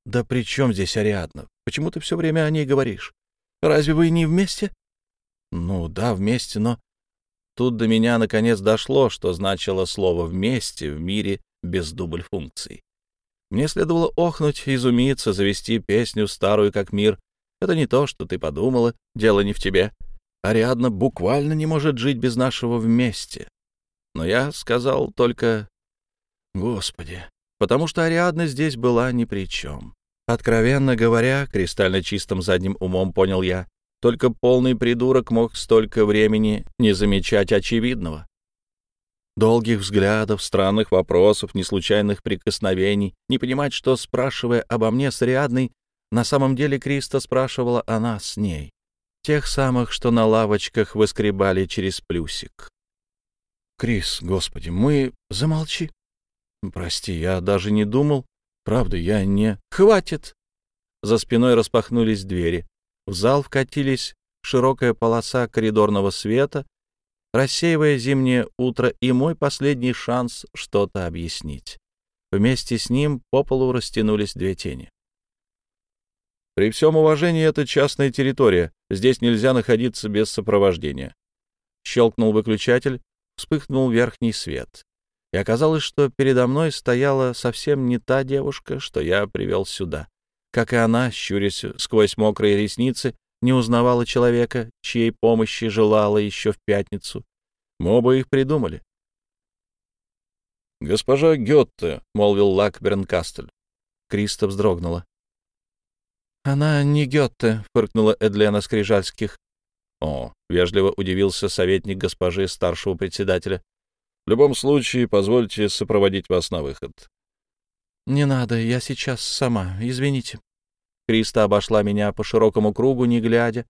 «Да при чем здесь Ариадна? Почему ты все время о ней говоришь? Разве вы не вместе?» «Ну да, вместе, но Тут до меня наконец дошло, что значило слово «вместе» в мире без дубль-функций. Мне следовало охнуть, изумиться, завести песню старую как мир. Это не то, что ты подумала, дело не в тебе. Ариадна буквально не может жить без нашего вместе. Но я сказал только «Господи», потому что Ариадна здесь была ни при чем. Откровенно говоря, кристально чистым задним умом понял я, только полный придурок мог столько времени не замечать очевидного. Долгих взглядов, странных вопросов, неслучайных прикосновений, не понимать, что, спрашивая обо мне с Риадной, на самом деле Криста спрашивала она с ней. Тех самых, что на лавочках выскребали через плюсик. «Крис, господи, мы... Замолчи!» «Прости, я даже не думал. Правда, я не...» «Хватит!» За спиной распахнулись двери. В зал вкатились широкая полоса коридорного света, рассеивая зимнее утро и мой последний шанс что-то объяснить. Вместе с ним по полу растянулись две тени. При всем уважении, это частная территория. Здесь нельзя находиться без сопровождения. Щелкнул выключатель, вспыхнул верхний свет. И оказалось, что передо мной стояла совсем не та девушка, что я привел сюда как и она, щурясь сквозь мокрые ресницы, не узнавала человека, чьей помощи желала еще в пятницу. Мы оба их придумали. «Госпожа Гетте», — молвил Лак Бернкастель. Криста вздрогнула. «Она не Гетте», — фыркнула Эдлена Скрижальских. «О», — вежливо удивился советник госпожи старшего председателя. «В любом случае, позвольте сопроводить вас на выход. «Не надо, я сейчас сама, извините». Криста обошла меня по широкому кругу, не глядя.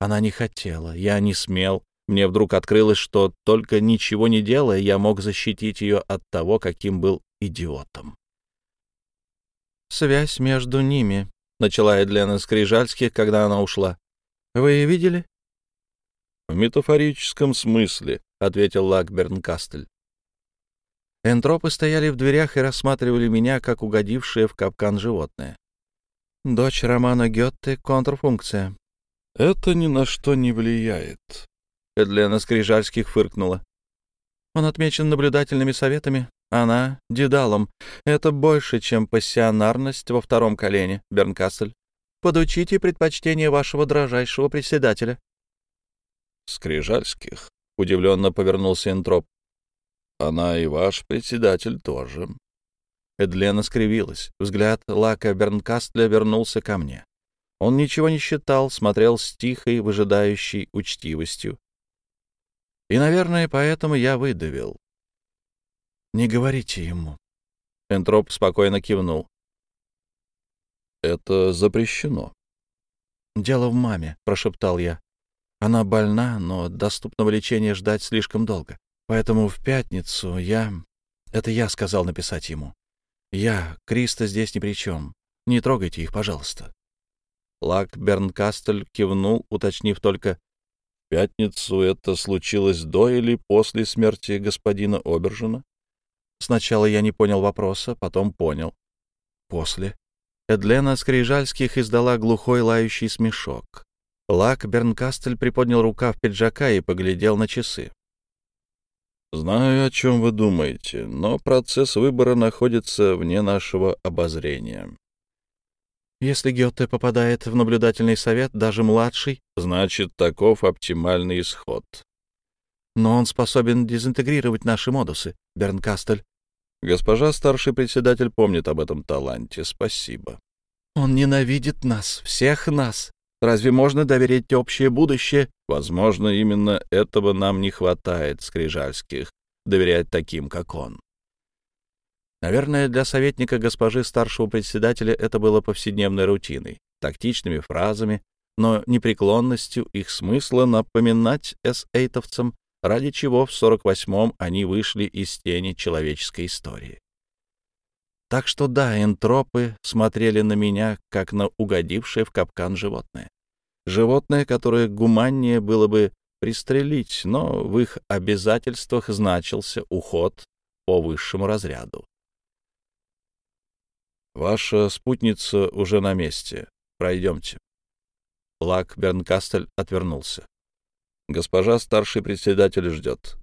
Она не хотела, я не смел. Мне вдруг открылось, что только ничего не делая, я мог защитить ее от того, каким был идиотом. «Связь между ними», — начала Эдлена Скрижальских, когда она ушла. «Вы видели?» «В метафорическом смысле», — ответил Лакберн Кастель. Энтропы стояли в дверях и рассматривали меня, как угодившее в капкан животное. Дочь Романа Гетте — контрфункция. «Это ни на что не влияет», — Эдлена Скрижальских фыркнула. Он отмечен наблюдательными советами, она — дедалом. Это больше, чем пассионарность во втором колене, Бернкассель. подучите предпочтение вашего дрожайшего председателя. Скрижальских, — удивленно повернулся Энтроп. Она и ваш председатель тоже. Эдлена скривилась. Взгляд Лака Бернкастля вернулся ко мне. Он ничего не считал, смотрел с тихой, выжидающей учтивостью. И, наверное, поэтому я выдавил. «Не говорите ему». Энтроп спокойно кивнул. «Это запрещено». «Дело в маме», — прошептал я. «Она больна, но доступного лечения ждать слишком долго. Поэтому в пятницу я... Это я сказал написать ему. Я, Криста здесь ни при чем. Не трогайте их, пожалуйста». Лак Бернкастель кивнул, уточнив только, «В пятницу это случилось до или после смерти господина Обержина?» Сначала я не понял вопроса, потом понял. «После». Эдлена Скрижальских издала глухой лающий смешок. Лак Бернкастель приподнял рукав пиджака и поглядел на часы. «Знаю, о чем вы думаете, но процесс выбора находится вне нашего обозрения. Если Гёте попадает в наблюдательный совет, даже младший, значит, таков оптимальный исход. Но он способен дезинтегрировать наши модусы, Бернкастель. Госпожа старший председатель помнит об этом таланте. Спасибо. Он ненавидит нас, всех нас. Разве можно доверить общее будущее? Возможно, именно этого нам не хватает, Скрижальских, доверять таким, как он. Наверное, для советника госпожи старшего председателя это было повседневной рутиной, тактичными фразами, но непреклонностью их смысла напоминать эс-эйтовцам, ради чего в 48-м они вышли из тени человеческой истории. Так что да, энтропы смотрели на меня, как на угодившее в капкан животное. Животное, которое гуманнее было бы пристрелить, но в их обязательствах значился уход по высшему разряду. Ваша спутница уже на месте. Пройдемте. Лак Бернкастель отвернулся. Госпожа старший председатель ждет.